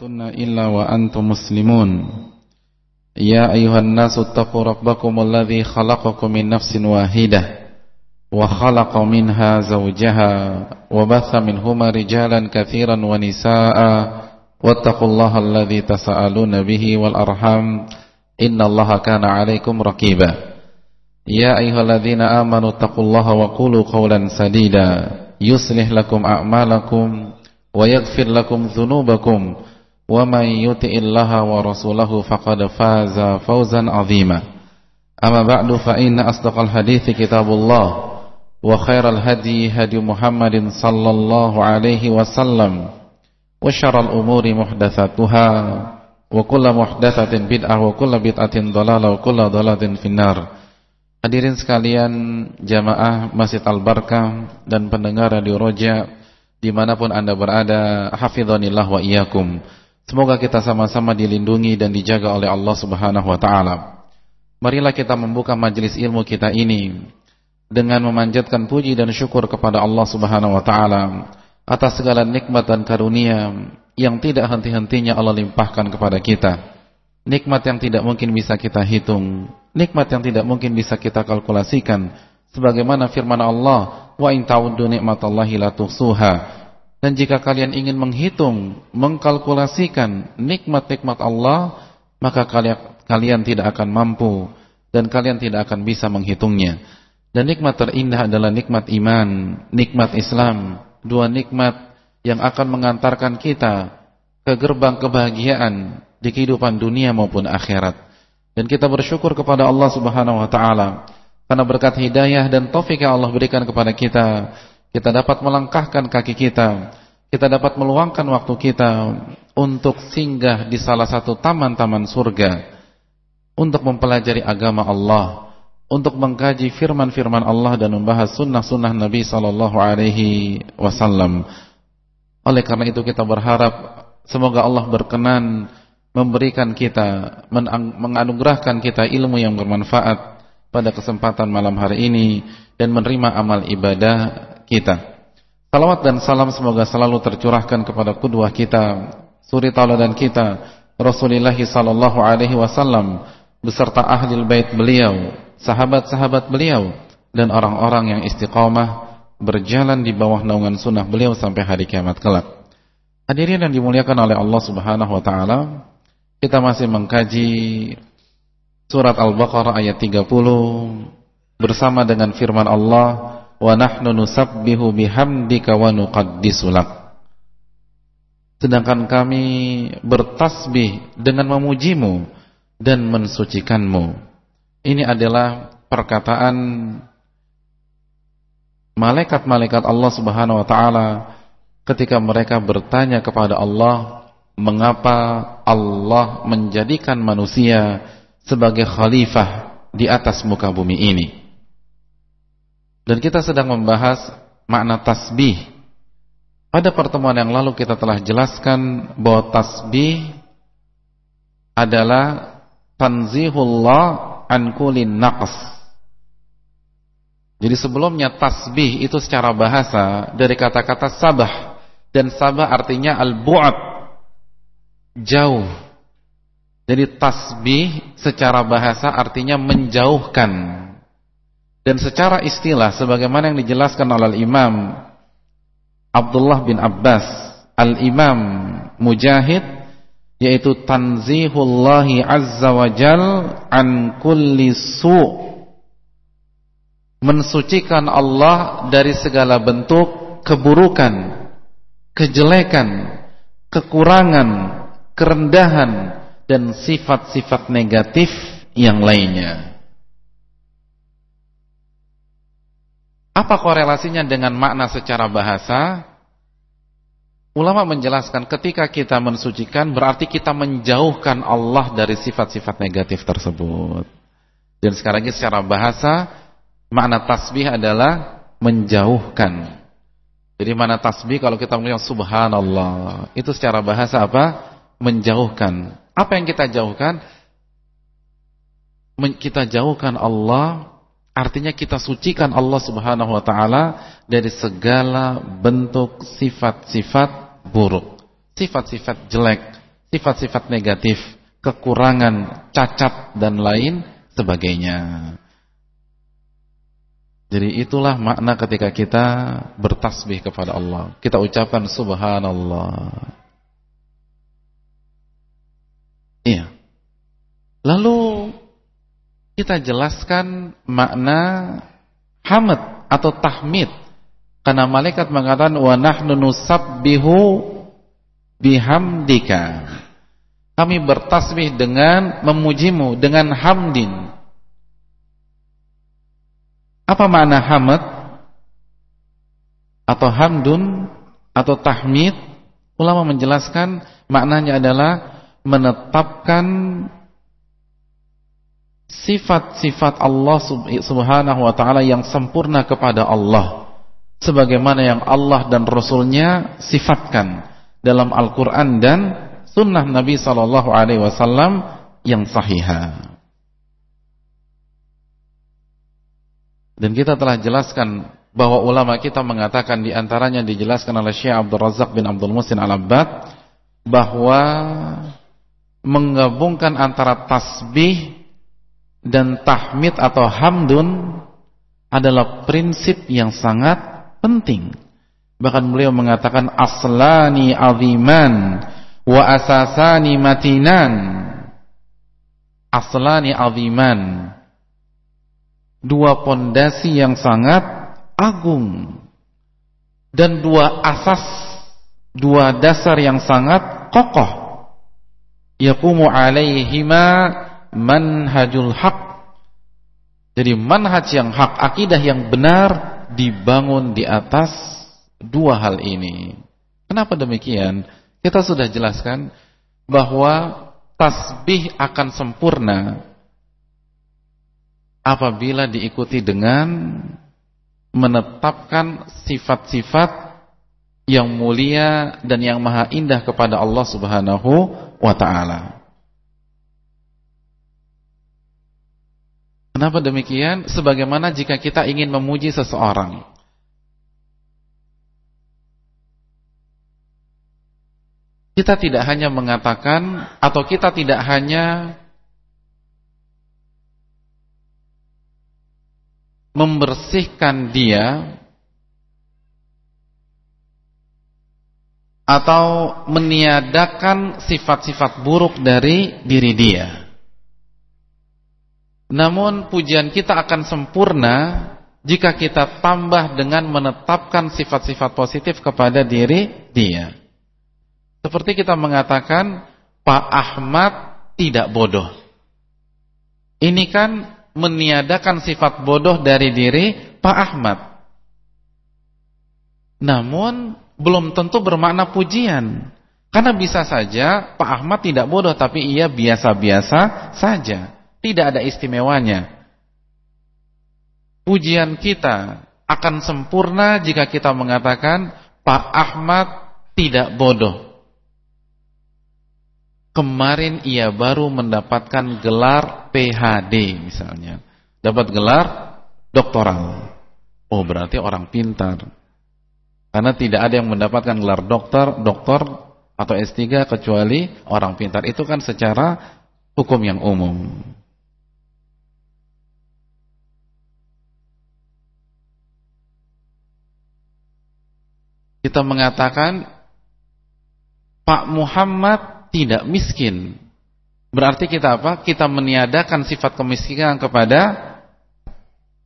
tamutunna illa wa antum muslimun Ya ayuhan nasu taqu rabbakumul ladzi khalaqakum nafsin wahidah wa khalaqa minha zawjaha wa minhuma rijalan katsiran wa nisaa'a wattaqullaha alladzi bihi wal arham innallaha kana 'alaikum raqiba Ya ayyuhalladzina amanu taqullaha wa qulu sadida yuslih lakum a'malakum wa lakum ومن يطع الله ورسوله فقد فاز فوزا عظيما أما بعد فإن أصدق الحديث كتاب الله وخير الهدي هدي محمد صلى الله عليه وسلم وشر الأمور محدثاتها وكل محدثة بدعة وكل بدعة ضلالة وكل ضلالة في النار Hadirin sekalian jamaah Masjid Al-Barkah dan pendengar Radio Roja dimanapun anda berada hafidhonillah wa iyyakum semoga kita sama-sama dilindungi dan dijaga oleh Allah subhanahu wa ta'ala marilah kita membuka majelis ilmu kita ini dengan memanjatkan puji dan syukur kepada Allah subhanahu wa ta'ala atas segala nikmat dan karunia yang tidak henti-hentinya Allah limpahkan kepada kita nikmat yang tidak mungkin bisa kita hitung nikmat yang tidak mungkin bisa kita kalkulasikan sebagaimana firman Allah wa in ta'uddu ni'matallahi la tuhsuha. Dan jika kalian ingin menghitung, mengkalkulasikan nikmat-nikmat Allah, maka kalian tidak akan mampu dan kalian tidak akan bisa menghitungnya. Dan nikmat terindah adalah nikmat iman, nikmat Islam, dua nikmat yang akan mengantarkan kita ke gerbang kebahagiaan di kehidupan dunia maupun akhirat. Dan kita bersyukur kepada Allah Subhanahu wa taala karena berkat hidayah dan taufik yang Allah berikan kepada kita, kita dapat melangkahkan kaki kita, kita dapat meluangkan waktu kita untuk singgah di salah satu taman-taman surga, untuk mempelajari agama Allah, untuk mengkaji firman-firman Allah dan membahas sunnah-sunnah Nabi Sallallahu Alaihi Wasallam. Oleh karena itu kita berharap semoga Allah berkenan memberikan kita, menganugerahkan kita ilmu yang bermanfaat pada kesempatan malam hari ini dan menerima amal ibadah kita. Salawat dan salam semoga selalu tercurahkan kepada kedua kita, suri tauladan kita, Rasulullah sallallahu alaihi wasallam beserta ahli bait beliau, sahabat-sahabat beliau dan orang-orang yang istiqamah berjalan di bawah naungan sunnah beliau sampai hari kiamat kelak. Hadirin yang dimuliakan oleh Allah Subhanahu wa taala, kita masih mengkaji Surat Al-Baqarah ayat 30 bersama dengan firman Allah wa nahnu nusabbihu bihamdika wa nuqaddisu. Sedangkan kami bertasbih dengan memujimu dan mensucikanmu. Ini adalah perkataan malaikat-malaikat Allah Subhanahu wa taala ketika mereka bertanya kepada Allah, mengapa Allah menjadikan manusia sebagai khalifah di atas muka bumi ini. Dan kita sedang membahas makna tasbih. Pada pertemuan yang lalu kita telah jelaskan bahwa tasbih adalah tanzihullah an kulin naqs. Jadi sebelumnya tasbih itu secara bahasa dari kata-kata sabah dan sabah artinya al-bu'ad jauh jadi tasbih secara bahasa artinya menjauhkan. Dan secara istilah sebagaimana yang dijelaskan oleh Imam Abdullah bin Abbas, Al-Imam Mujahid yaitu tanzihullahi azza wa jal an kulli su' mensucikan Allah dari segala bentuk keburukan, kejelekan, kekurangan, kerendahan dan sifat-sifat negatif yang lainnya. Apa korelasinya dengan makna secara bahasa? Ulama menjelaskan ketika kita mensucikan berarti kita menjauhkan Allah dari sifat-sifat negatif tersebut. Dan sekarang lagi secara bahasa makna tasbih adalah menjauhkan. Jadi mana tasbih kalau kita mengatakan subhanallah, itu secara bahasa apa? Menjauhkan. Apa yang kita jauhkan? Kita jauhkan Allah artinya kita sucikan Allah Subhanahu wa taala dari segala bentuk sifat-sifat buruk, sifat-sifat jelek, sifat-sifat negatif, kekurangan, cacat dan lain sebagainya. Jadi itulah makna ketika kita bertasbih kepada Allah. Kita ucapkan subhanallah. Iya. Lalu kita jelaskan makna hamd atau tahmid. Karena malaikat mengatakan wa nahnu nusabbihu bihamdika. Kami bertasbih dengan memujimu dengan hamdin. Apa makna hamad atau hamdun atau tahmid? Ulama menjelaskan maknanya adalah menetapkan sifat-sifat Allah Subhanahu wa taala yang sempurna kepada Allah sebagaimana yang Allah dan Rasulnya sifatkan dalam Al-Qur'an dan sunnah Nabi sallallahu alaihi wasallam yang sahihah. Dan kita telah jelaskan bahwa ulama kita mengatakan di antaranya dijelaskan oleh Syekh Abdul Razak bin Abdul Musin Al-Abbad bahwa menggabungkan antara tasbih dan tahmid atau hamdun adalah prinsip yang sangat penting. Bahkan beliau mengatakan aslani aziman wa asasani matinan. Aslani aziman dua pondasi yang sangat agung dan dua asas dua dasar yang sangat kokoh yaqumu alaihima manhajul haq. Jadi manhaj yang hak akidah yang benar dibangun di atas dua hal ini. Kenapa demikian? Kita sudah jelaskan bahwa tasbih akan sempurna apabila diikuti dengan menetapkan sifat-sifat yang mulia dan yang maha indah kepada Allah Subhanahu wa taala. Kenapa demikian? Sebagaimana jika kita ingin memuji seseorang, kita tidak hanya mengatakan atau kita tidak hanya membersihkan dia atau meniadakan sifat-sifat buruk dari diri dia. Namun pujian kita akan sempurna jika kita tambah dengan menetapkan sifat-sifat positif kepada diri dia. Seperti kita mengatakan Pak Ahmad tidak bodoh. Ini kan meniadakan sifat bodoh dari diri Pak Ahmad. Namun belum tentu bermakna pujian. Karena bisa saja Pak Ahmad tidak bodoh tapi ia biasa-biasa saja. Tidak ada istimewanya. Pujian kita akan sempurna jika kita mengatakan Pak Ahmad tidak bodoh. Kemarin ia baru mendapatkan gelar PhD misalnya. Dapat gelar doktoral. Oh berarti orang pintar. Karena tidak ada yang mendapatkan gelar dokter, doktor atau S3 kecuali orang pintar. Itu kan secara hukum yang umum. Kita mengatakan Pak Muhammad tidak miskin. Berarti kita apa? Kita meniadakan sifat kemiskinan kepada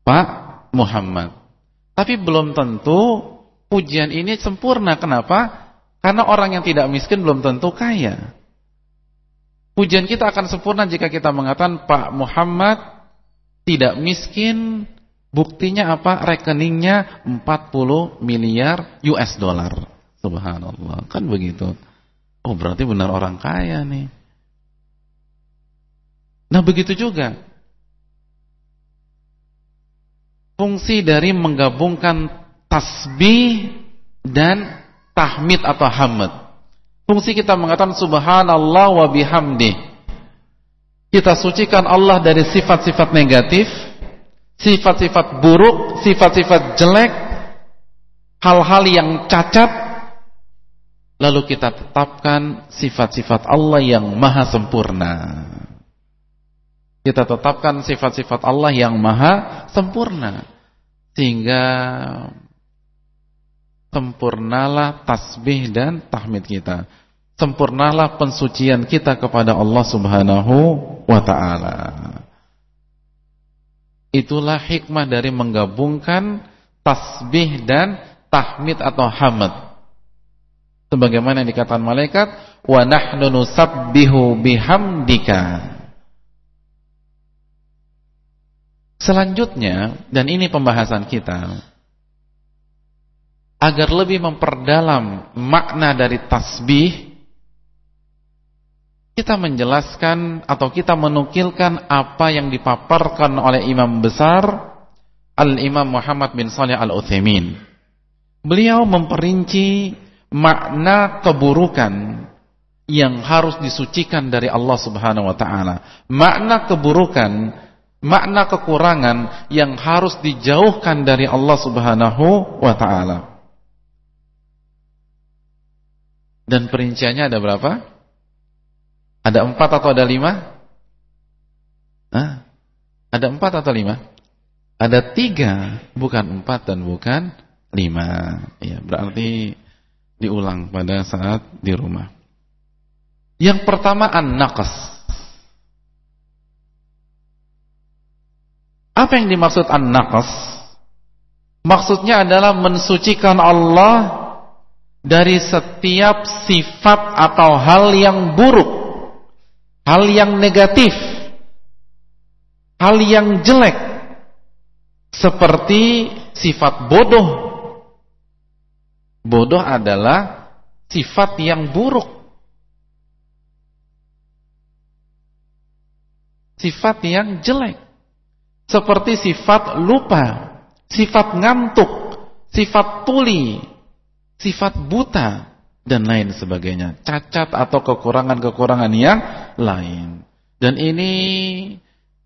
Pak Muhammad. Tapi belum tentu pujian ini sempurna. Kenapa? Karena orang yang tidak miskin belum tentu kaya. Pujian kita akan sempurna jika kita mengatakan Pak Muhammad tidak miskin, buktinya apa? Rekeningnya 40 miliar US dollar. Subhanallah, kan begitu. Oh berarti benar orang kaya nih. Nah begitu juga. Fungsi dari menggabungkan tasbih dan tahmid atau hamd. Fungsi kita mengatakan subhanallah wa bihamdi. Kita sucikan Allah dari sifat-sifat negatif, sifat-sifat buruk, sifat-sifat jelek, hal-hal yang cacat Lalu kita tetapkan sifat-sifat Allah yang maha sempurna. Kita tetapkan sifat-sifat Allah yang maha sempurna. Sehingga sempurnalah tasbih dan tahmid kita. Sempurnalah pensucian kita kepada Allah Subhanahu wa taala. Itulah hikmah dari menggabungkan tasbih dan tahmid atau hamd sebagaimana yang dikatakan malaikat wa nahnu nusabbihu bihamdika. Selanjutnya dan ini pembahasan kita agar lebih memperdalam makna dari tasbih kita menjelaskan atau kita menukilkan apa yang dipaparkan oleh imam besar Al-Imam Muhammad bin Salih Al-Utsaimin. Beliau memperinci makna keburukan yang harus disucikan dari Allah Subhanahu wa taala. Makna keburukan, makna kekurangan yang harus dijauhkan dari Allah Subhanahu wa taala. Dan perinciannya ada berapa? Ada empat atau ada lima? Hah? Ada empat atau lima? Ada tiga, bukan empat dan bukan lima. Ya, berarti diulang pada saat di rumah. Yang pertama an-naqas. Apa yang dimaksud an-naqas? Maksudnya adalah mensucikan Allah dari setiap sifat atau hal yang buruk, hal yang negatif, hal yang jelek, seperti sifat bodoh Bodoh adalah sifat yang buruk. Sifat yang jelek. Seperti sifat lupa, sifat ngantuk, sifat tuli, sifat buta, dan lain sebagainya. Cacat atau kekurangan-kekurangan yang lain. Dan ini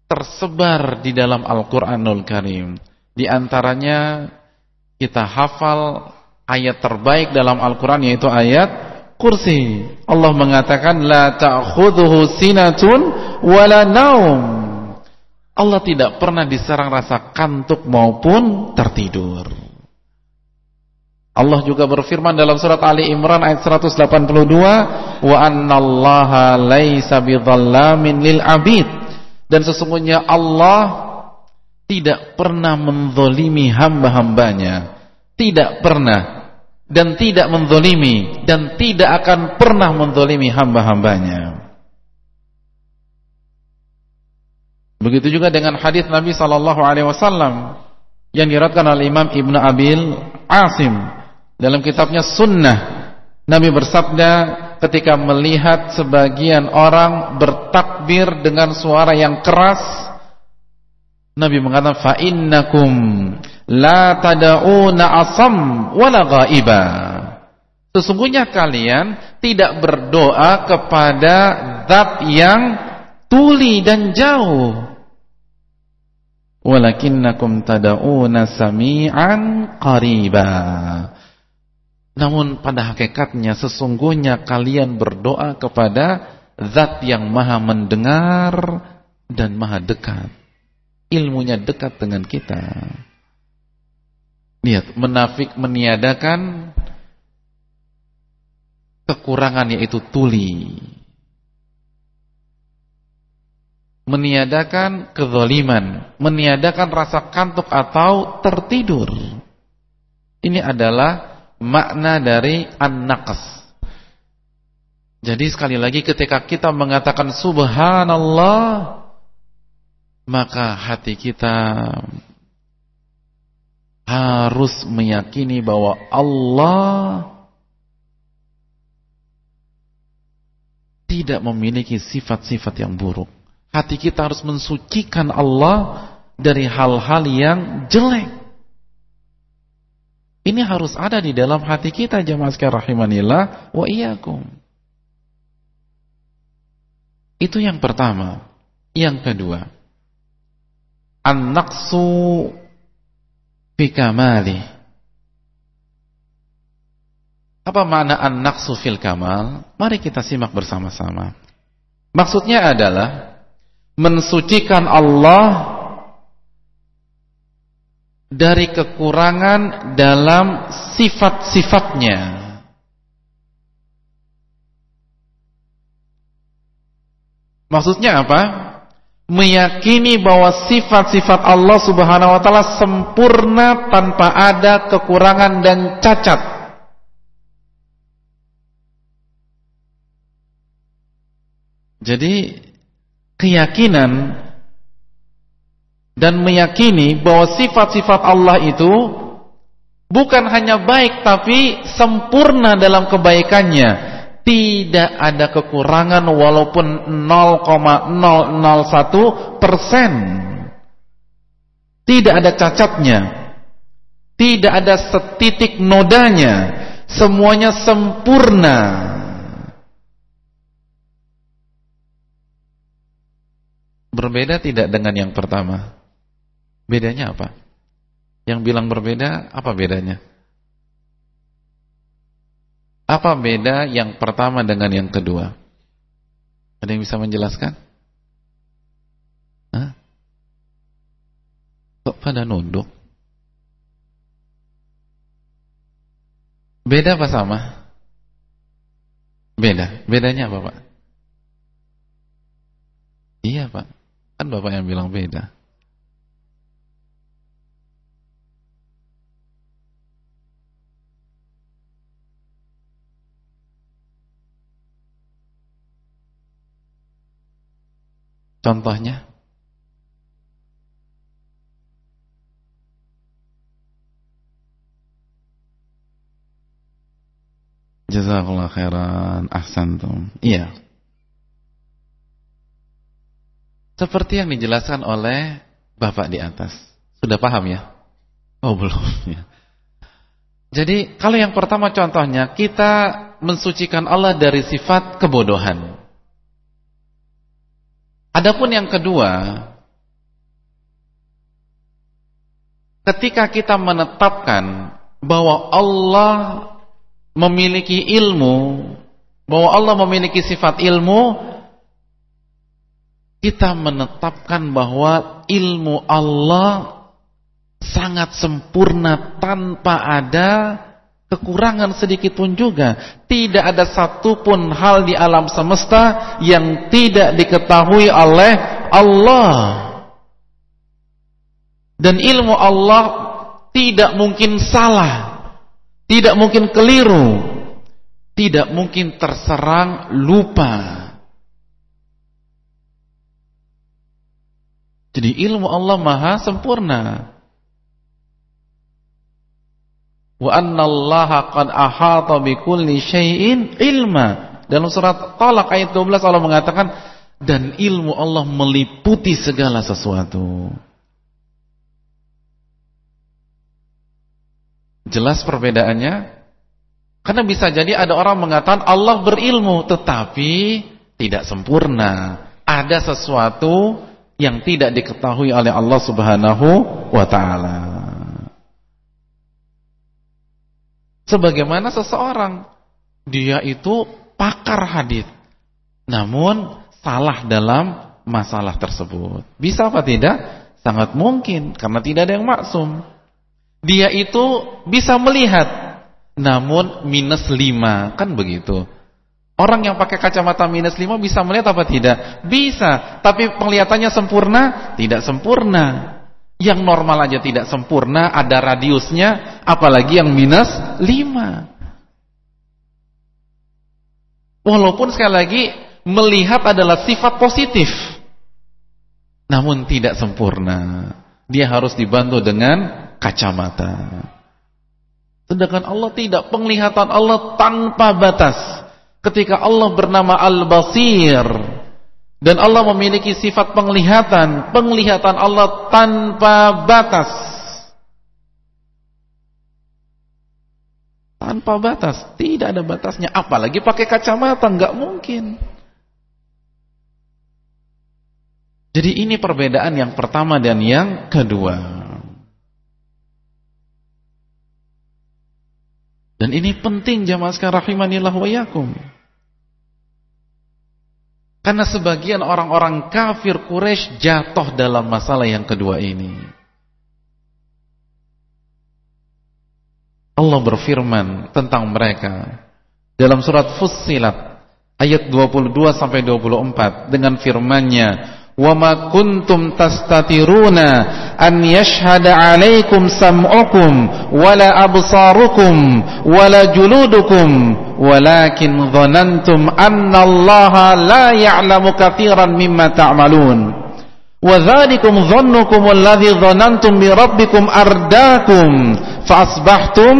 tersebar di dalam Al-Quranul Karim. Di antaranya kita hafal ayat terbaik dalam Al-Quran yaitu ayat kursi. Allah mengatakan la ta'khudhuhu sinatun wala naum. Allah tidak pernah diserang rasa kantuk maupun tertidur. Allah juga berfirman dalam surat Ali Imran ayat 182, "Wa annallaha laisa bidhallamin lil 'abid." Dan sesungguhnya Allah tidak pernah menzalimi hamba-hambanya. Tidak pernah dan tidak menzolimi dan tidak akan pernah menzolimi hamba-hambanya. Begitu juga dengan hadis Nabi wasallam yang diriwayatkan oleh Imam Ibnu Abil Asim dalam kitabnya Sunnah. Nabi bersabda ketika melihat sebagian orang bertakbir dengan suara yang keras Nabi mengatakan fa innakum La tada'una asam wala ghaiba. Sesungguhnya kalian tidak berdoa kepada zat yang tuli dan jauh. Walakinnakum tada'una sami'an qariba. Namun pada hakikatnya sesungguhnya kalian berdoa kepada zat yang maha mendengar dan maha dekat. Ilmunya dekat dengan kita. Lihat, menafik meniadakan kekurangan yaitu tuli. Meniadakan kezaliman, meniadakan rasa kantuk atau tertidur. Ini adalah makna dari an-naqas. Jadi sekali lagi ketika kita mengatakan subhanallah maka hati kita harus meyakini bahwa Allah tidak memiliki sifat-sifat yang buruk. Hati kita harus mensucikan Allah dari hal-hal yang jelek. Ini harus ada di dalam hati kita jemaah sekalian rahimanillah wa iyyakum. Itu yang pertama. Yang kedua, an-naqsu fi kamali. Apa makna an-naqsu fil kamal? Mari kita simak bersama-sama. Maksudnya adalah mensucikan Allah dari kekurangan dalam sifat-sifatnya. Maksudnya apa? Meyakini bahwa sifat-sifat Allah Subhanahu wa taala sempurna tanpa ada kekurangan dan cacat. Jadi keyakinan dan meyakini bahwa sifat-sifat Allah itu bukan hanya baik tapi sempurna dalam kebaikannya tidak ada kekurangan walaupun 0,001 persen. Tidak ada cacatnya. Tidak ada setitik nodanya. Semuanya sempurna. Berbeda tidak dengan yang pertama? Bedanya apa? Yang bilang berbeda, apa bedanya? Apa beda yang pertama dengan yang kedua? Ada yang bisa menjelaskan? Hah? Kok pada nunduk? Beda apa sama? Beda. Bedanya apa, Pak? Iya, Pak. Kan Bapak yang bilang beda. Contohnya Jazakallah khairan ahsantum. Iya. Seperti yang dijelaskan oleh Bapak di atas. Sudah paham ya? Oh, belum ya. Jadi, kalau yang pertama contohnya kita mensucikan Allah dari sifat kebodohan. Adapun yang kedua, ketika kita menetapkan bahwa Allah memiliki ilmu, bahwa Allah memiliki sifat ilmu, kita menetapkan bahwa ilmu Allah sangat sempurna tanpa ada kekurangan sedikit pun juga. Tidak ada satupun hal di alam semesta yang tidak diketahui oleh Allah. Dan ilmu Allah tidak mungkin salah, tidak mungkin keliru, tidak mungkin terserang lupa. Jadi ilmu Allah maha sempurna. Wa annallaha qad ahata bikulli syai'in ilma. Dalam surat Talak ayat 12 Allah mengatakan dan ilmu Allah meliputi segala sesuatu. Jelas perbedaannya? Karena bisa jadi ada orang mengatakan Allah berilmu tetapi tidak sempurna. Ada sesuatu yang tidak diketahui oleh Allah Subhanahu wa taala. Sebagaimana seseorang dia itu pakar hadis, namun salah dalam masalah tersebut. Bisa apa tidak? Sangat mungkin karena tidak ada yang maksum. Dia itu bisa melihat namun minus lima kan begitu. Orang yang pakai kacamata minus lima bisa melihat apa tidak? Bisa, tapi penglihatannya sempurna? Tidak sempurna. Yang normal aja tidak sempurna, ada radiusnya, apalagi yang minus 5. Walaupun sekali lagi melihat adalah sifat positif. Namun tidak sempurna. Dia harus dibantu dengan kacamata. Sedangkan Allah tidak, penglihatan Allah tanpa batas. Ketika Allah bernama Al-Basir, dan Allah memiliki sifat penglihatan, penglihatan Allah tanpa batas. Tanpa batas, tidak ada batasnya. Apalagi pakai kacamata, nggak mungkin. Jadi ini perbedaan yang pertama dan yang kedua. Dan ini penting jamaah sekalian rahimanillah wa yakum. Karena sebagian orang-orang kafir Quraisy jatuh dalam masalah yang kedua ini. Allah berfirman tentang mereka dalam surat Fussilat ayat 22 sampai 24 dengan firman-Nya وَمَا كُنْتُمْ تَسْتَتِرُونَ أَنْ يَشْهَدَ عَلَيْكُمْ سَمْعُكُمْ وَلَا أَبْصَارُكُمْ وَلَا جُلُودُكُمْ وَلَكِنْ ظَنَنْتُمْ أَنَّ اللَّهَ لَا يَعْلَمُ كَثِيرًا مِمَّا تَعْمَلُونَ وَذَلِكُمْ ظَنُّكُمُ الَّذِي ظَنَنْتُمْ بِرَبِّكُمْ أَرْدَاكُمْ فَأَصْبَحْتُمْ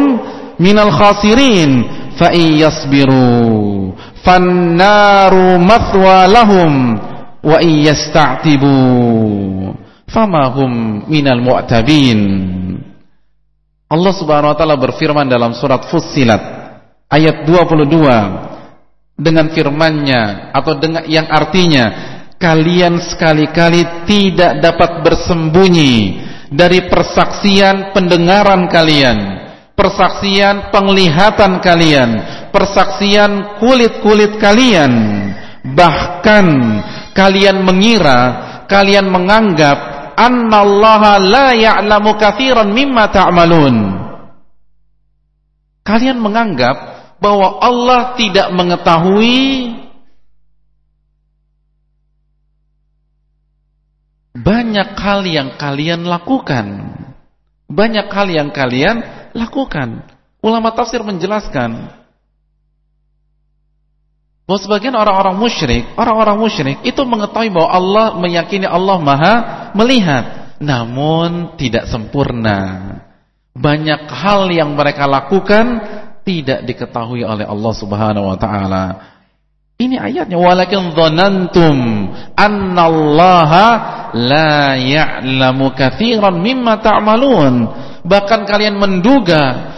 مِنَ الْخَاسِرِينَ فَإِنْ يَصْبِرُوا فَالنَّارُ مَثْوَى لَهُمْ wa iyasta'tibu famahum minal mu'tabin Allah Subhanahu wa taala berfirman dalam surat Fussilat Ayat 22 dengan firman-Nya atau dengan yang artinya kalian sekali-kali tidak dapat bersembunyi dari persaksian pendengaran kalian persaksian penglihatan kalian persaksian kulit-kulit kalian bahkan kalian mengira, kalian menganggap annallaha la ya'lamu katsiran mimma ta'malun. Kalian menganggap bahwa Allah tidak mengetahui banyak hal yang kalian lakukan. Banyak hal yang kalian lakukan. Ulama tafsir menjelaskan bahwa sebagian orang-orang musyrik, orang-orang musyrik itu mengetahui bahwa Allah meyakini Allah Maha melihat, namun tidak sempurna. Banyak hal yang mereka lakukan tidak diketahui oleh Allah Subhanahu wa taala. Ini ayatnya walakin dhanantum annallaha la ya'lamu katsiran mimma ta'malun. Bahkan kalian menduga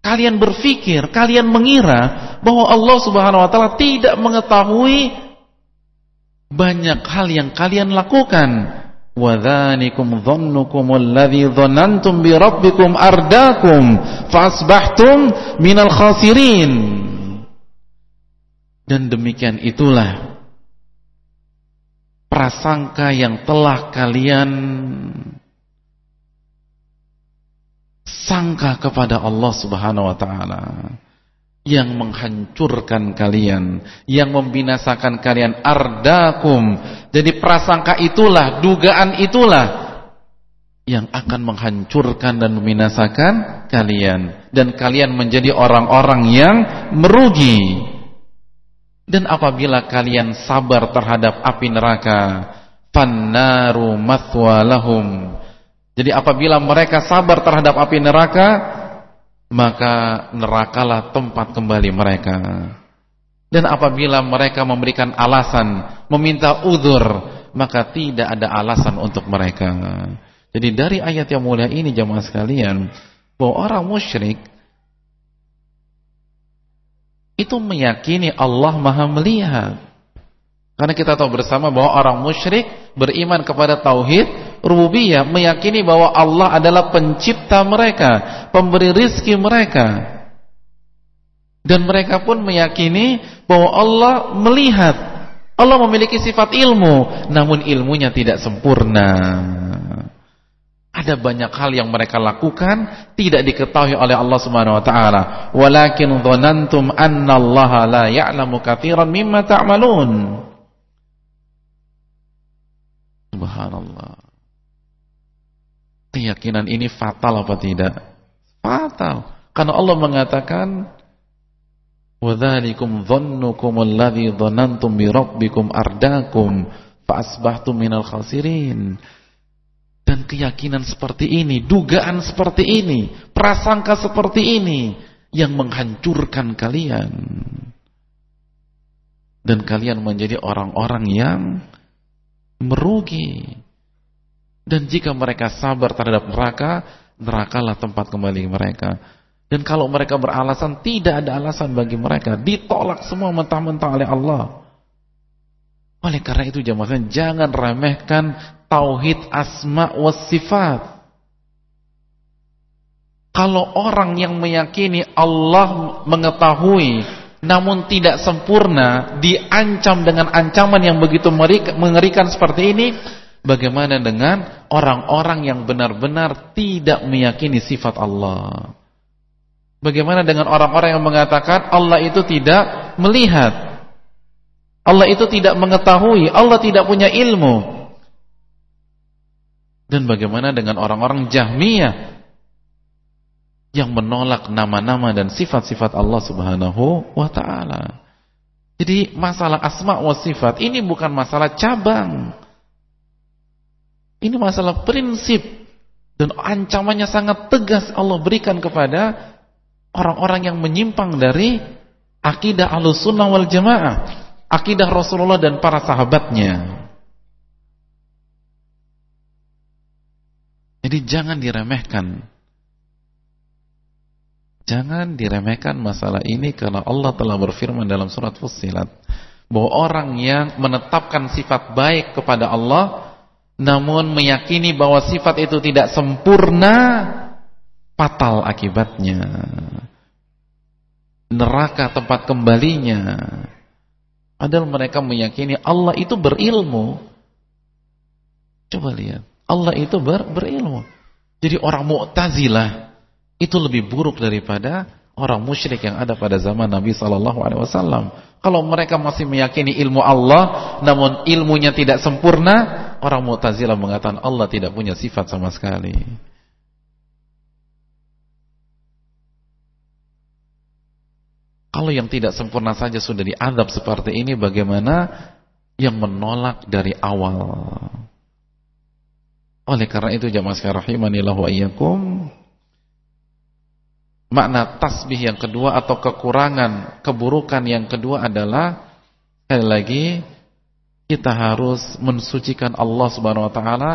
Kalian berpikir, kalian mengira bahwa Allah Subhanahu wa taala tidak mengetahui banyak hal yang kalian lakukan. Dhannukum alladhi dhanantum bi rabbikum ardakum fasbahtum minal khasirin. Dan demikian itulah prasangka yang telah kalian sangka kepada Allah Subhanahu wa taala yang menghancurkan kalian, yang membinasakan kalian ardakum. Jadi prasangka itulah, dugaan itulah yang akan menghancurkan dan membinasakan kalian dan kalian menjadi orang-orang yang merugi. Dan apabila kalian sabar terhadap api neraka, fannaru mathwa lahum jadi apabila mereka sabar terhadap api neraka, maka nerakalah tempat kembali mereka. Dan apabila mereka memberikan alasan, meminta udur, maka tidak ada alasan untuk mereka. Jadi dari ayat yang mulia ini jemaah sekalian, bahwa orang musyrik itu meyakini Allah Maha melihat. Karena kita tahu bersama bahwa orang musyrik beriman kepada tauhid rububiyah meyakini bahwa Allah adalah pencipta mereka, pemberi rizki mereka. Dan mereka pun meyakini bahwa Allah melihat. Allah memiliki sifat ilmu, namun ilmunya tidak sempurna. Ada banyak hal yang mereka lakukan tidak diketahui oleh Allah Subhanahu wa taala. Walakin dhanantum anna Allah la ya'lamu katsiran mimma ta'malun. Subhanallah Keyakinan ini fatal apa tidak? Fatal. Karena Allah mengatakan وَذَلِكُمْ ظَنُّكُمُ الَّذِي ظَنَنْتُمْ بِرَبِّكُمْ أَرْدَاكُمْ فَأَصْبَحْتُمْ مِنَ الْخَاسِرِينَ Dan keyakinan seperti ini, dugaan seperti ini, prasangka seperti ini yang menghancurkan kalian. Dan kalian menjadi orang-orang yang merugi. Dan jika mereka sabar terhadap neraka, nerakalah tempat kembali mereka. Dan kalau mereka beralasan, tidak ada alasan bagi mereka. Ditolak semua mentah-mentah oleh Allah. Oleh karena itu jamaah jangan remehkan tauhid asma wa sifat. Kalau orang yang meyakini Allah mengetahui namun tidak sempurna diancam dengan ancaman yang begitu mengerikan seperti ini, bagaimana dengan orang-orang yang benar-benar tidak meyakini sifat Allah? Bagaimana dengan orang-orang yang mengatakan Allah itu tidak melihat? Allah itu tidak mengetahui, Allah tidak punya ilmu. Dan bagaimana dengan orang-orang Jahmiyah yang menolak nama-nama dan sifat-sifat Allah Subhanahu wa taala. Jadi masalah asma wa sifat ini bukan masalah cabang. Ini masalah prinsip dan ancamannya sangat tegas Allah berikan kepada orang-orang yang menyimpang dari akidah Ahlussunnah wal Jamaah, akidah Rasulullah dan para sahabatnya. Jadi jangan diremehkan. Jangan diremehkan masalah ini karena Allah telah berfirman dalam surat Fussilat bahwa orang yang menetapkan sifat baik kepada Allah namun meyakini bahwa sifat itu tidak sempurna fatal akibatnya. Neraka tempat kembalinya. Padahal mereka meyakini Allah itu berilmu. Coba lihat. Allah itu ber, berilmu. Jadi orang Mu'tazilah itu lebih buruk daripada orang musyrik yang ada pada zaman Nabi wasallam. Kalau mereka masih meyakini ilmu Allah namun ilmunya tidak sempurna, orang Mu'tazilah mengatakan Allah tidak punya sifat sama sekali. Kalau yang tidak sempurna saja sudah diadab seperti ini, bagaimana yang menolak dari awal? Oleh karena itu jamaah sekalian rahimanillah wa iyyakum makna tasbih yang kedua atau kekurangan, keburukan yang kedua adalah sekali lagi kita harus mensucikan Allah Subhanahu wa taala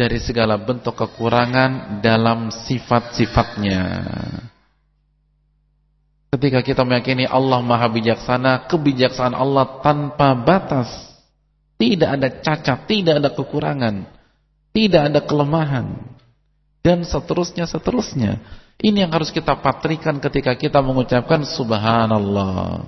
dari segala bentuk kekurangan dalam sifat-sifatnya. Ketika kita meyakini Allah Maha Bijaksana, kebijaksanaan Allah tanpa batas. Tidak ada cacat, tidak ada kekurangan tidak ada kelemahan dan seterusnya seterusnya. Ini yang harus kita patrikan ketika kita mengucapkan subhanallah.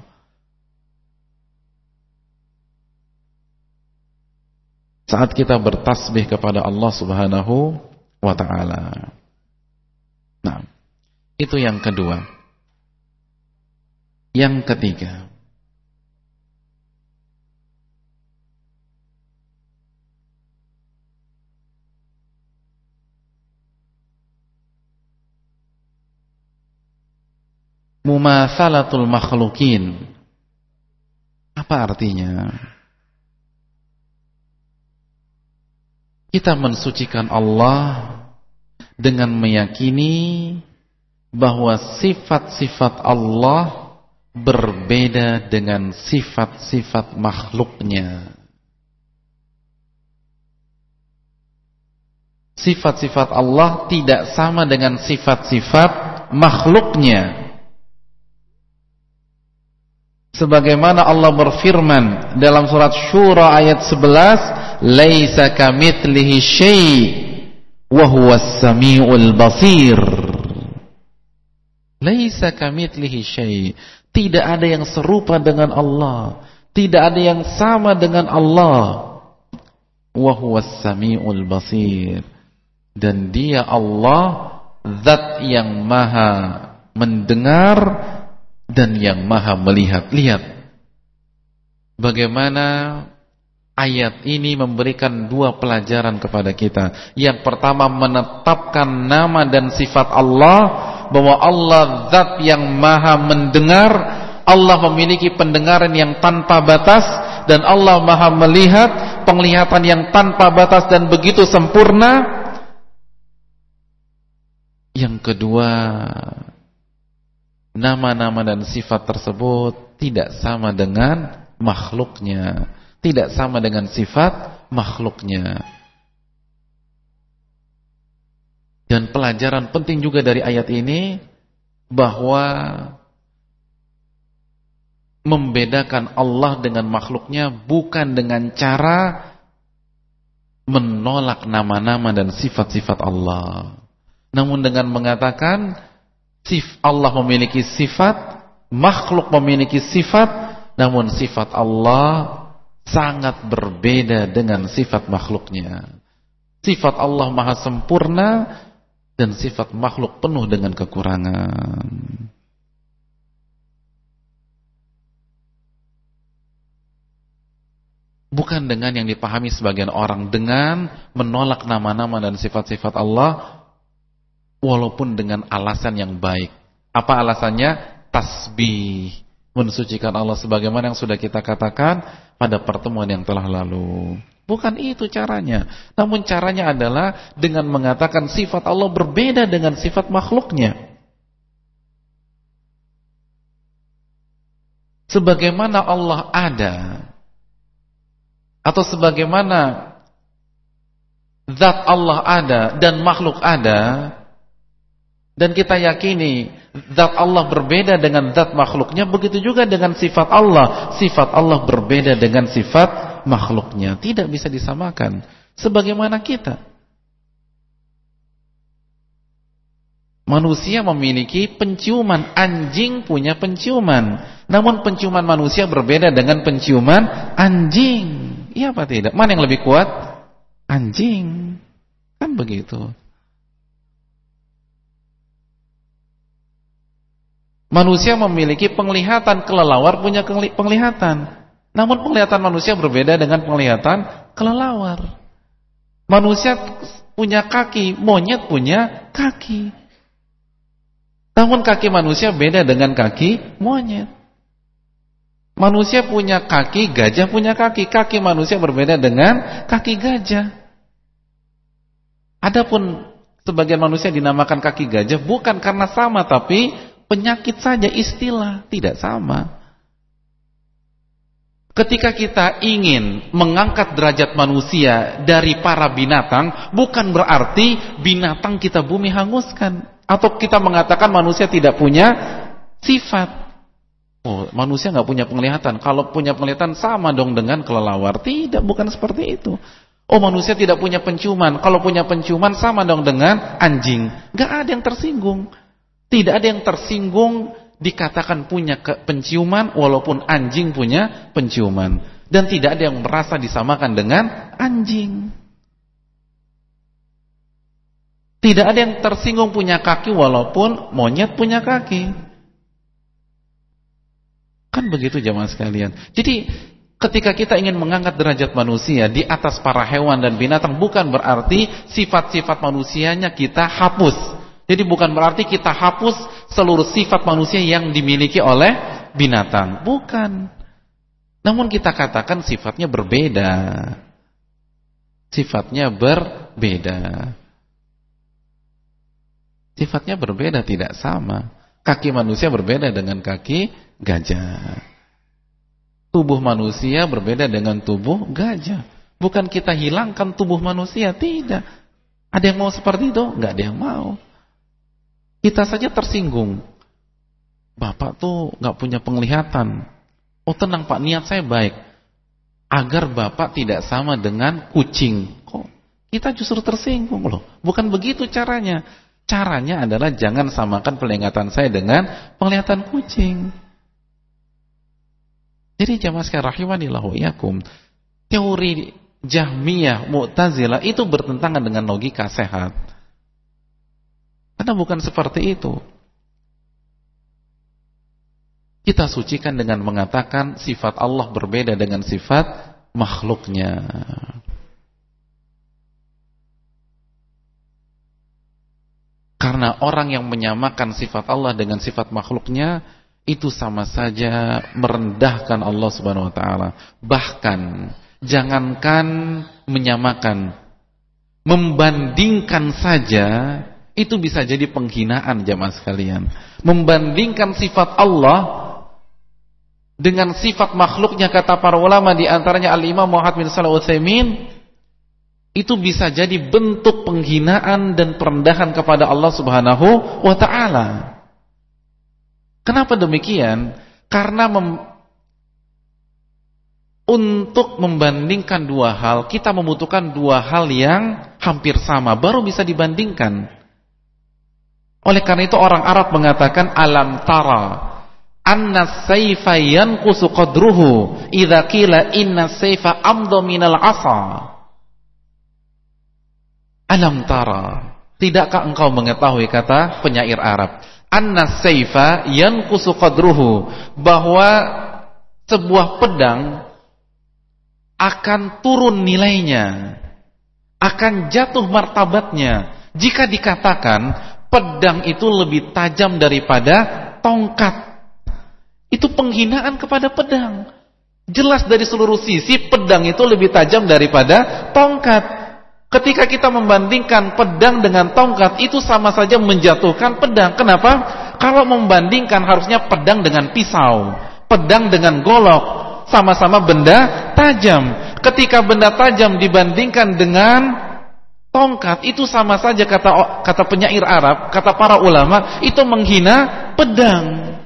Saat kita bertasbih kepada Allah Subhanahu wa taala. Nah, itu yang kedua. Yang ketiga, mumathalatul makhlukin. Apa artinya? Kita mensucikan Allah dengan meyakini bahwa sifat-sifat Allah berbeda dengan sifat-sifat makhluknya. Sifat-sifat Allah tidak sama dengan sifat-sifat makhluknya. Sebagaimana Allah berfirman dalam surat Syura ayat 11 laisa kamitslihi syai' wa huwas samiul basir. Laisa kamitslihi syai' tidak ada yang serupa dengan Allah. Tidak ada yang sama dengan Allah. Wa huwas samiul basir. Dan dia Allah zat yang maha mendengar dan yang maha melihat. Lihat bagaimana ayat ini memberikan dua pelajaran kepada kita. Yang pertama menetapkan nama dan sifat Allah bahwa Allah zat yang maha mendengar, Allah memiliki pendengaran yang tanpa batas dan Allah maha melihat penglihatan yang tanpa batas dan begitu sempurna. Yang kedua, nama-nama dan sifat tersebut tidak sama dengan makhluknya, tidak sama dengan sifat makhluknya. Dan pelajaran penting juga dari ayat ini bahwa membedakan Allah dengan makhluknya bukan dengan cara menolak nama-nama dan sifat-sifat Allah. Namun dengan mengatakan sif Allah memiliki sifat, makhluk memiliki sifat, namun sifat Allah sangat berbeda dengan sifat makhluknya. Sifat Allah maha sempurna dan sifat makhluk penuh dengan kekurangan. Bukan dengan yang dipahami sebagian orang dengan menolak nama-nama dan sifat-sifat Allah walaupun dengan alasan yang baik. Apa alasannya? Tasbih, mensucikan Allah sebagaimana yang sudah kita katakan pada pertemuan yang telah lalu. Bukan itu caranya. Namun caranya adalah dengan mengatakan sifat Allah berbeda dengan sifat makhluknya. Sebagaimana Allah ada atau sebagaimana zat Allah ada dan makhluk ada dan kita yakini zat Allah berbeda dengan zat makhluknya begitu juga dengan sifat Allah. Sifat Allah berbeda dengan sifat makhluknya. Tidak bisa disamakan sebagaimana kita. Manusia memiliki penciuman. Anjing punya penciuman. Namun penciuman manusia berbeda dengan penciuman anjing. Iya apa tidak? Mana yang lebih kuat? Anjing. Kan begitu Manusia memiliki penglihatan, kelelawar punya penglihatan. Namun penglihatan manusia berbeda dengan penglihatan kelelawar. Manusia punya kaki, monyet punya kaki. Namun kaki manusia beda dengan kaki monyet. Manusia punya kaki, gajah punya kaki. Kaki manusia berbeda dengan kaki gajah. Adapun sebagian manusia dinamakan kaki gajah bukan karena sama tapi penyakit saja istilah, tidak sama. Ketika kita ingin mengangkat derajat manusia dari para binatang, bukan berarti binatang kita bumi hanguskan. Atau kita mengatakan manusia tidak punya sifat. Oh, manusia nggak punya penglihatan. Kalau punya penglihatan sama dong dengan kelelawar. Tidak, bukan seperti itu. Oh, manusia tidak punya penciuman. Kalau punya penciuman sama dong dengan anjing. Nggak ada yang tersinggung. Tidak ada yang tersinggung dikatakan punya penciuman walaupun anjing punya penciuman dan tidak ada yang merasa disamakan dengan anjing. Tidak ada yang tersinggung punya kaki walaupun monyet punya kaki. Kan begitu jamaah sekalian. Jadi ketika kita ingin mengangkat derajat manusia di atas para hewan dan binatang bukan berarti sifat-sifat manusianya kita hapus. Jadi bukan berarti kita hapus seluruh sifat manusia yang dimiliki oleh binatang. Bukan. Namun kita katakan sifatnya berbeda. Sifatnya berbeda. Sifatnya berbeda tidak sama. Kaki manusia berbeda dengan kaki gajah. Tubuh manusia berbeda dengan tubuh gajah. Bukan kita hilangkan tubuh manusia, tidak. Ada yang mau seperti itu? Enggak ada yang mau. Kita saja tersinggung. Bapak tuh nggak punya penglihatan. Oh tenang Pak, niat saya baik. Agar Bapak tidak sama dengan kucing. Kok kita justru tersinggung loh. Bukan begitu caranya. Caranya adalah jangan samakan penglihatan saya dengan penglihatan kucing. Jadi jamaah sekalian rahimanillahu iyakum. Teori Jahmiyah, Mu'tazilah itu bertentangan dengan logika sehat. Karena bukan seperti itu. Kita sucikan dengan mengatakan sifat Allah berbeda dengan sifat makhluknya. Karena orang yang menyamakan sifat Allah dengan sifat makhluknya itu sama saja merendahkan Allah Subhanahu wa taala. Bahkan jangankan menyamakan membandingkan saja itu bisa jadi penghinaan jamaah sekalian. Membandingkan sifat Allah dengan sifat makhluknya kata para ulama di antaranya Al-Imam Muhammad bin Shalih Utsaimin itu bisa jadi bentuk penghinaan dan perendahan kepada Allah Subhanahu wa taala. Kenapa demikian? Karena mem untuk membandingkan dua hal, kita membutuhkan dua hal yang hampir sama baru bisa dibandingkan. Oleh karena itu orang Arab mengatakan alam tara anna sayfa yanqusu qadruhu idza qila inna sayfa amdha minal asa. Alam tara Tidakkah engkau mengetahui kata penyair Arab anna sayfa yanqusu qadruhu bahwa sebuah pedang akan turun nilainya akan jatuh martabatnya jika dikatakan pedang itu lebih tajam daripada tongkat. Itu penghinaan kepada pedang. Jelas dari seluruh sisi pedang itu lebih tajam daripada tongkat. Ketika kita membandingkan pedang dengan tongkat itu sama saja menjatuhkan pedang. Kenapa? Kalau membandingkan harusnya pedang dengan pisau, pedang dengan golok, sama-sama benda tajam. Ketika benda tajam dibandingkan dengan tongkat itu sama saja kata kata penyair Arab, kata para ulama itu menghina pedang.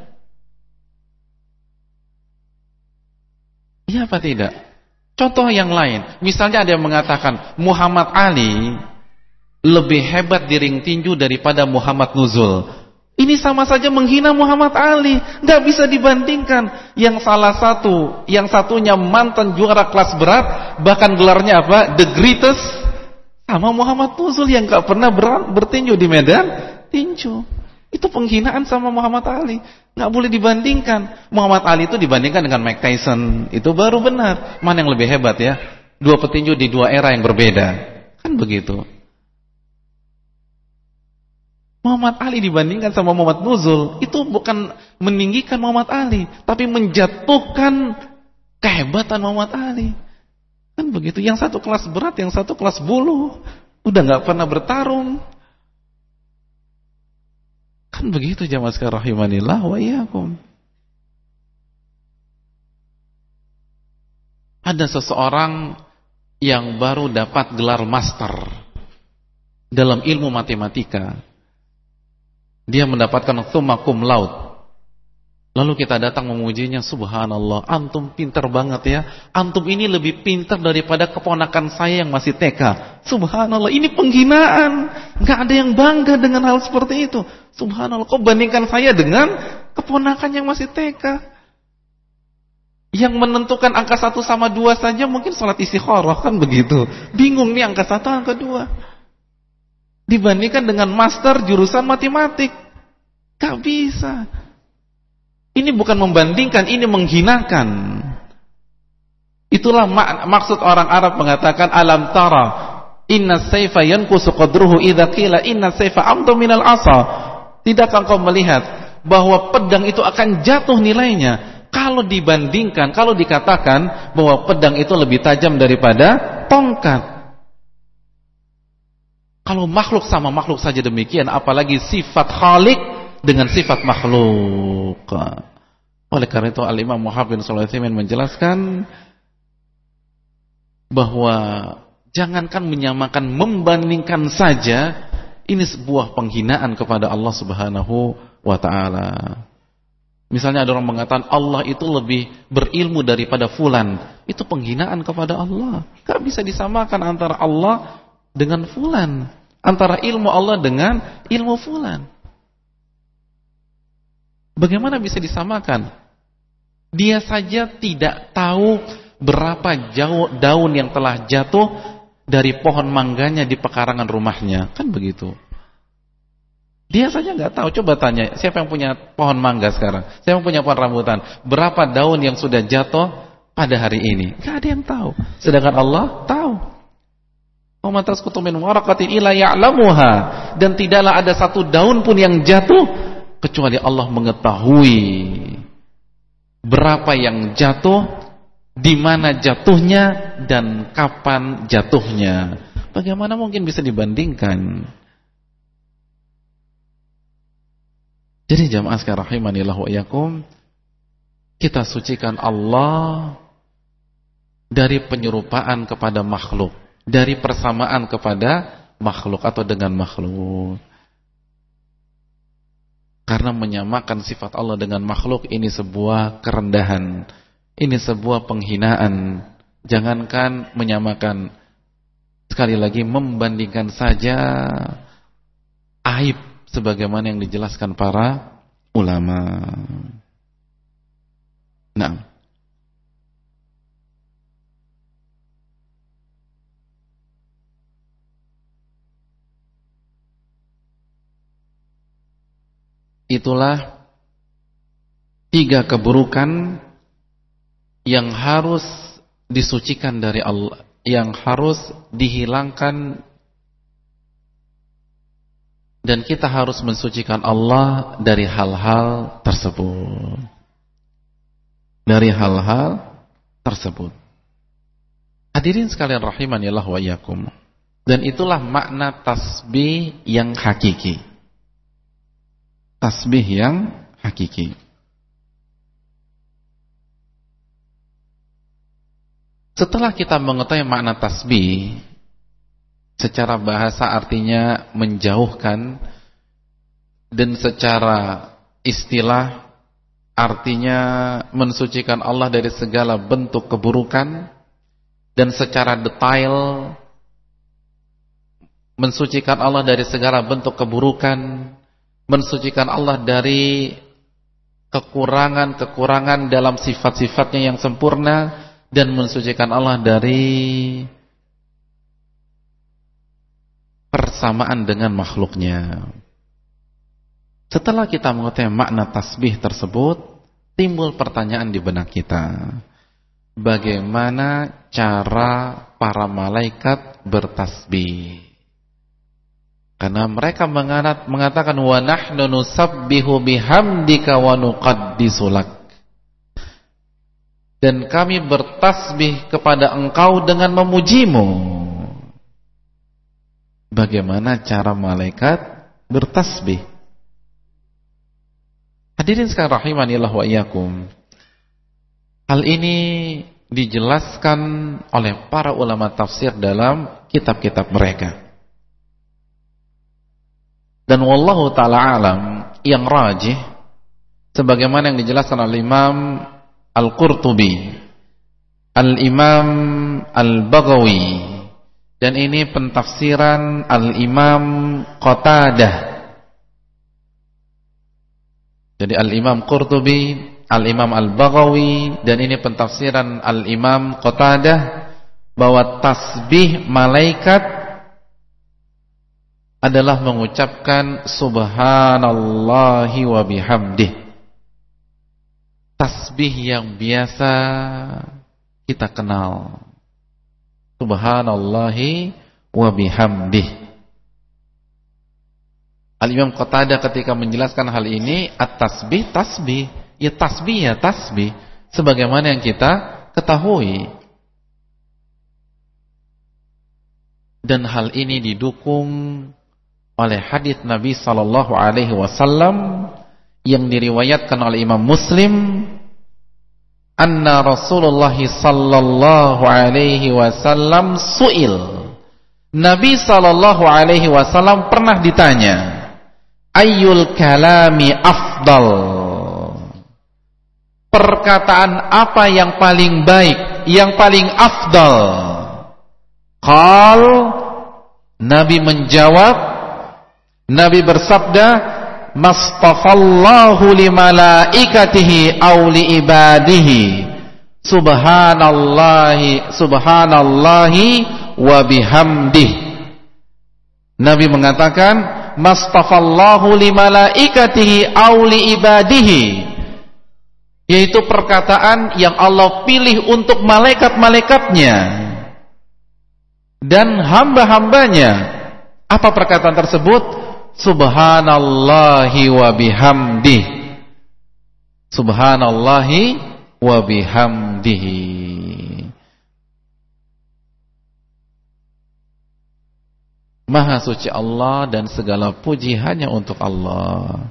Iya apa tidak? Contoh yang lain, misalnya ada yang mengatakan Muhammad Ali lebih hebat di ring tinju daripada Muhammad Nuzul. Ini sama saja menghina Muhammad Ali, nggak bisa dibandingkan. Yang salah satu, yang satunya mantan juara kelas berat, bahkan gelarnya apa? The greatest sama Muhammad Nuzul yang gak pernah ber bertinju di medan tinju. Itu penghinaan sama Muhammad Ali. Gak boleh dibandingkan. Muhammad Ali itu dibandingkan dengan Mike Tyson. Itu baru benar. Mana yang lebih hebat ya? Dua petinju di dua era yang berbeda. Kan begitu. Muhammad Ali dibandingkan sama Muhammad Nuzul. Itu bukan meninggikan Muhammad Ali. Tapi menjatuhkan kehebatan Muhammad Ali. Kan begitu, yang satu kelas berat, yang satu kelas bulu. Udah nggak pernah bertarung. Kan begitu jamaah sekarang rahimanillah wa iyyakum. Ada seseorang yang baru dapat gelar master dalam ilmu matematika. Dia mendapatkan summa cum laude Lalu kita datang memujinya, subhanallah, antum pintar banget ya. Antum ini lebih pintar daripada keponakan saya yang masih TK. Subhanallah, ini penghinaan. Gak ada yang bangga dengan hal seperti itu. Subhanallah, kok bandingkan saya dengan keponakan yang masih TK. Yang menentukan angka satu sama dua saja mungkin sholat isi khoroh kan begitu. Bingung nih angka satu, angka dua. Dibandingkan dengan master jurusan matematik. Gak bisa. Ini bukan membandingkan, ini menghinakan. Itulah mak maksud orang Arab mengatakan alam tara inna sayfa yanqusu qadruhu idza qila inna sayfa amdu minal asa. Tidakkah engkau melihat bahwa pedang itu akan jatuh nilainya kalau dibandingkan, kalau dikatakan bahwa pedang itu lebih tajam daripada tongkat. Kalau makhluk sama makhluk saja demikian, apalagi sifat khalik dengan sifat makhluk. Oleh karena itu Al-Imam Muhammad bin Sulaiman menjelaskan bahwa jangankan menyamakan membandingkan saja ini sebuah penghinaan kepada Allah Subhanahu wa taala. Misalnya ada orang mengatakan Allah itu lebih berilmu daripada fulan. Itu penghinaan kepada Allah. Gak bisa disamakan antara Allah dengan fulan. Antara ilmu Allah dengan ilmu fulan. Bagaimana bisa disamakan? Dia saja tidak tahu berapa jauh daun yang telah jatuh dari pohon mangganya di pekarangan rumahnya. Kan begitu. Dia saja nggak tahu. Coba tanya, siapa yang punya pohon mangga sekarang? Siapa yang punya pohon rambutan? Berapa daun yang sudah jatuh pada hari ini? Gak ada yang tahu. Sedangkan Allah tahu. Dan tidaklah ada satu daun pun yang jatuh kecuali Allah mengetahui berapa yang jatuh, di mana jatuhnya dan kapan jatuhnya. Bagaimana mungkin bisa dibandingkan? Jadi jamaah sekalian rahimanillah wa iyakum, kita sucikan Allah dari penyerupaan kepada makhluk, dari persamaan kepada makhluk atau dengan makhluk. Karena menyamakan sifat Allah dengan makhluk ini sebuah kerendahan. Ini sebuah penghinaan. Jangankan menyamakan sekali lagi membandingkan saja aib sebagaimana yang dijelaskan para ulama. Nah, itulah tiga keburukan yang harus disucikan dari Allah, yang harus dihilangkan dan kita harus mensucikan Allah dari hal-hal tersebut. Dari hal-hal tersebut. Hadirin sekalian rahimani Allah wa yakum. Dan itulah makna tasbih yang hakiki tasbih yang hakiki. Setelah kita mengetahui makna tasbih, secara bahasa artinya menjauhkan dan secara istilah artinya mensucikan Allah dari segala bentuk keburukan dan secara detail mensucikan Allah dari segala bentuk keburukan mensucikan Allah dari kekurangan-kekurangan dalam sifat-sifatnya yang sempurna dan mensucikan Allah dari persamaan dengan makhluknya. Setelah kita mengetahui makna tasbih tersebut, timbul pertanyaan di benak kita. Bagaimana cara para malaikat bertasbih? Karena mereka mengatakan wa nahnu nusabbihu bihamdika wa nuqaddisu Dan kami bertasbih kepada engkau dengan memujimu. Bagaimana cara malaikat bertasbih? Hadirin sekalian rahimanillah wa iyyakum. Hal ini dijelaskan oleh para ulama tafsir dalam kitab-kitab mereka. Dan wallahu taala alam yang rajih sebagaimana yang dijelaskan oleh Imam Al-Qurtubi, Al-Imam Al-Baghawi dan ini pentafsiran Al-Imam Qatadah. Jadi Al-Imam Qurtubi, Al-Imam Al-Baghawi dan ini pentafsiran Al-Imam Qatadah bahwa tasbih malaikat adalah mengucapkan subhanallahi wa bihamdih. Tasbih yang biasa kita kenal. Subhanallahi wa bihamdih. Al-Imam Qatadah ketika menjelaskan hal ini, at-tasbih, tasbih. Ya tasbih ya tasbih. Sebagaimana yang kita ketahui. Dan hal ini didukung oleh hadis Nabi sallallahu alaihi wasallam yang diriwayatkan oleh Imam Muslim anna Rasulullah sallallahu alaihi wasallam suil. Nabi sallallahu alaihi wasallam pernah ditanya ayyul kalami afdal? Perkataan apa yang paling baik yang paling afdal? Qal Nabi menjawab Nabi bersabda, "Mastafallahu limalaikatihi aw li ibadihi." Subhanallahi subhanallahi wa bihamdih. Nabi mengatakan, "Mastafallahu limalaikatihi aw li ibadihi." Yaitu perkataan yang Allah pilih untuk malaikat-malaikatnya dan hamba-hambanya. Apa perkataan tersebut? Subhanallahi wa bihamdih. Subhanallahi wa bihamdihi Maha suci Allah dan segala puji hanya untuk Allah.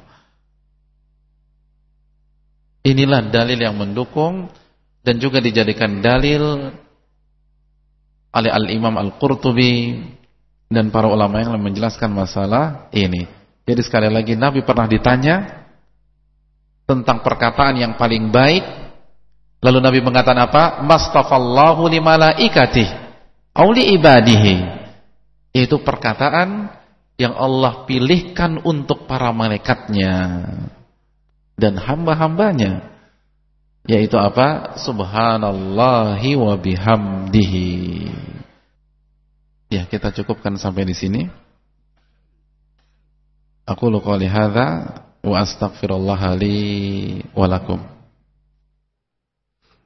Inilah dalil yang mendukung dan juga dijadikan dalil oleh Al-Imam Al-Qurtubi dan para ulama yang menjelaskan masalah ini. Jadi sekali lagi Nabi pernah ditanya tentang perkataan yang paling baik. Lalu Nabi mengatakan apa? Mastafallahu li malaikatih li ibadihi. Itu perkataan yang Allah pilihkan untuk para malaikatnya dan hamba-hambanya yaitu apa? Subhanallahi wa bihamdihi. Ya, kita cukupkan sampai di sini. Aku qouli hadza wa astaghfirullah li wa lakum.